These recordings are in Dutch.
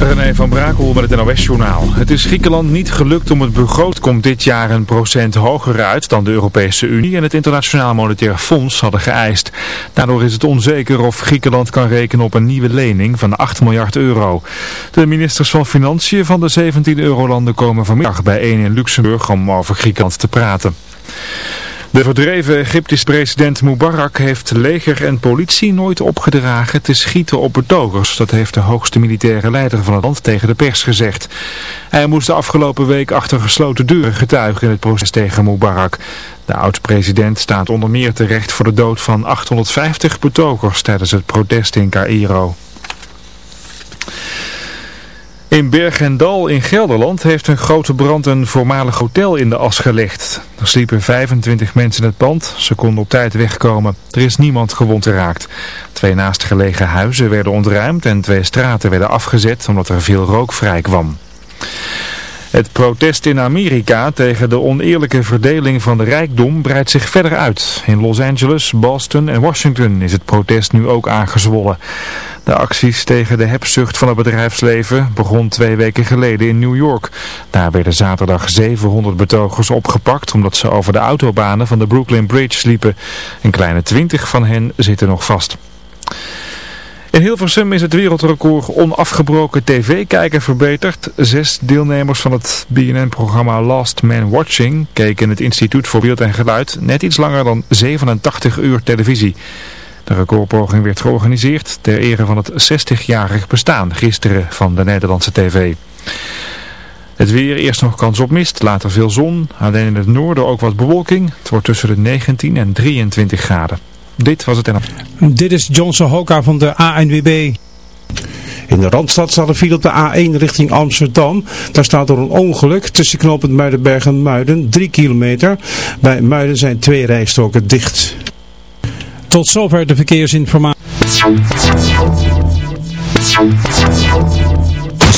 René van Brakel met het NOS-journaal. Het is Griekenland niet gelukt om het begroot komt dit jaar een procent hoger uit dan de Europese Unie en het Internationaal Monetair Fonds hadden geëist. Daardoor is het onzeker of Griekenland kan rekenen op een nieuwe lening van 8 miljard euro. De ministers van Financiën van de 17 eurolanden komen vanmiddag bijeen in Luxemburg om over Griekenland te praten. De verdreven Egyptische president Mubarak heeft leger en politie nooit opgedragen te schieten op betogers. Dat heeft de hoogste militaire leider van het land tegen de pers gezegd. Hij moest de afgelopen week achter gesloten deuren getuigen in het proces tegen Mubarak. De oud-president staat onder meer terecht voor de dood van 850 betogers tijdens het protest in Cairo. In Bergendal in Gelderland heeft een grote brand een voormalig hotel in de as gelegd. Er sliepen 25 mensen in het pand. Ze konden op tijd wegkomen. Er is niemand gewond geraakt. Twee naastgelegen huizen werden ontruimd en twee straten werden afgezet omdat er veel rook vrij kwam. Het protest in Amerika tegen de oneerlijke verdeling van de rijkdom breidt zich verder uit. In Los Angeles, Boston en Washington is het protest nu ook aangezwollen. De acties tegen de hebzucht van het bedrijfsleven begon twee weken geleden in New York. Daar werden zaterdag 700 betogers opgepakt omdat ze over de autobanen van de Brooklyn Bridge liepen. Een kleine twintig van hen zitten nog vast. In Hilversum is het wereldrecord onafgebroken tv-kijken verbeterd. Zes deelnemers van het BNN-programma Last Man Watching keken het Instituut voor Beeld en Geluid net iets langer dan 87 uur televisie. De recordpoging werd georganiseerd ter ere van het 60-jarig bestaan gisteren van de Nederlandse tv. Het weer, eerst nog kans op mist, later veel zon, alleen in het noorden ook wat bewolking. Het wordt tussen de 19 en 23 graden. Dit was het en... Dit is Johnson Hoka van de ANWB. In de Randstad staat een file op de A1 richting Amsterdam. Daar staat door een ongeluk tussen knooppunt Muidenberg en Muiden 3 kilometer. Bij Muiden zijn twee rijstroken dicht. Tot zover de verkeersinformatie.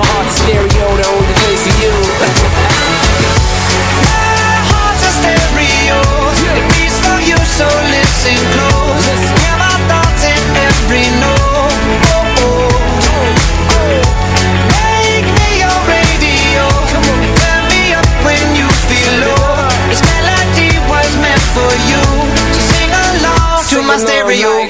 my heart's a stereo, the only place for you heart's a stereo. It beats for you, so listen close. Hear my thoughts in every note. Oh, oh. oh. Make me your radio. Turn me up when you feel low. This melody was meant for you. So sing along to my stereo.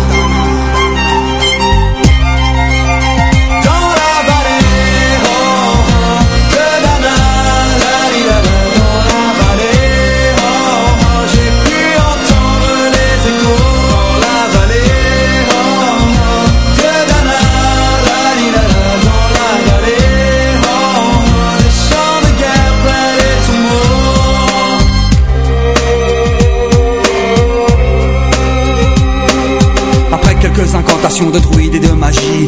Incantations de druides et de magie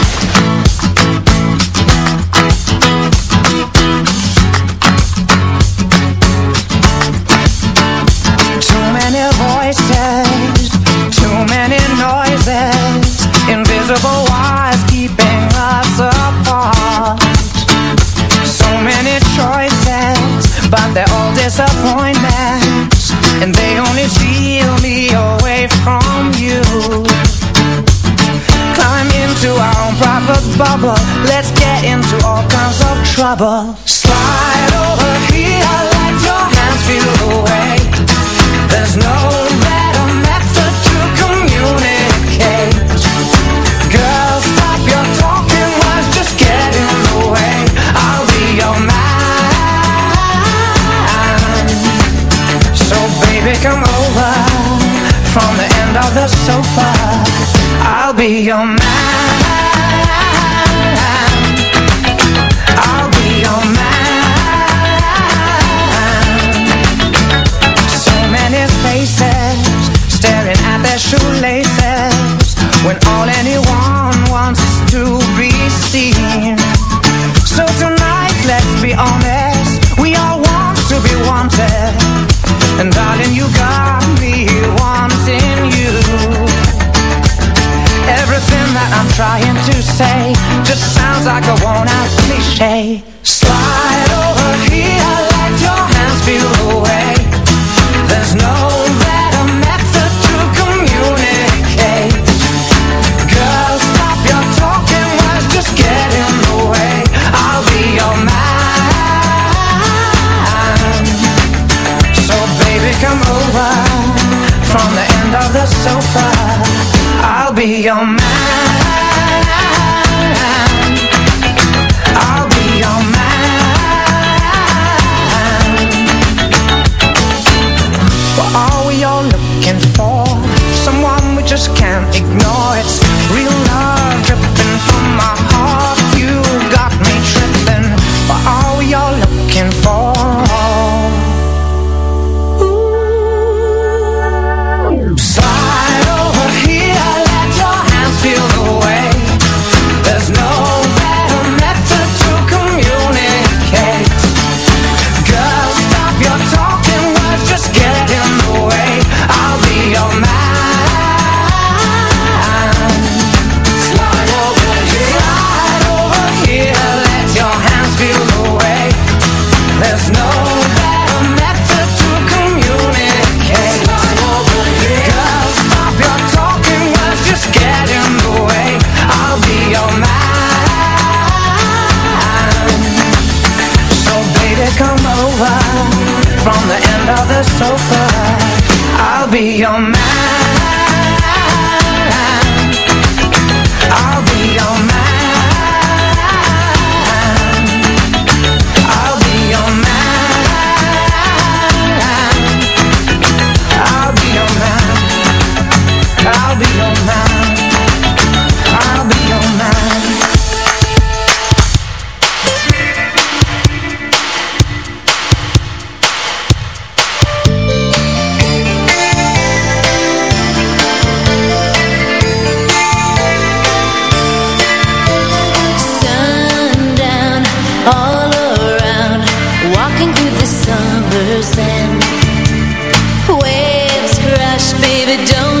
be your man. Baby, don't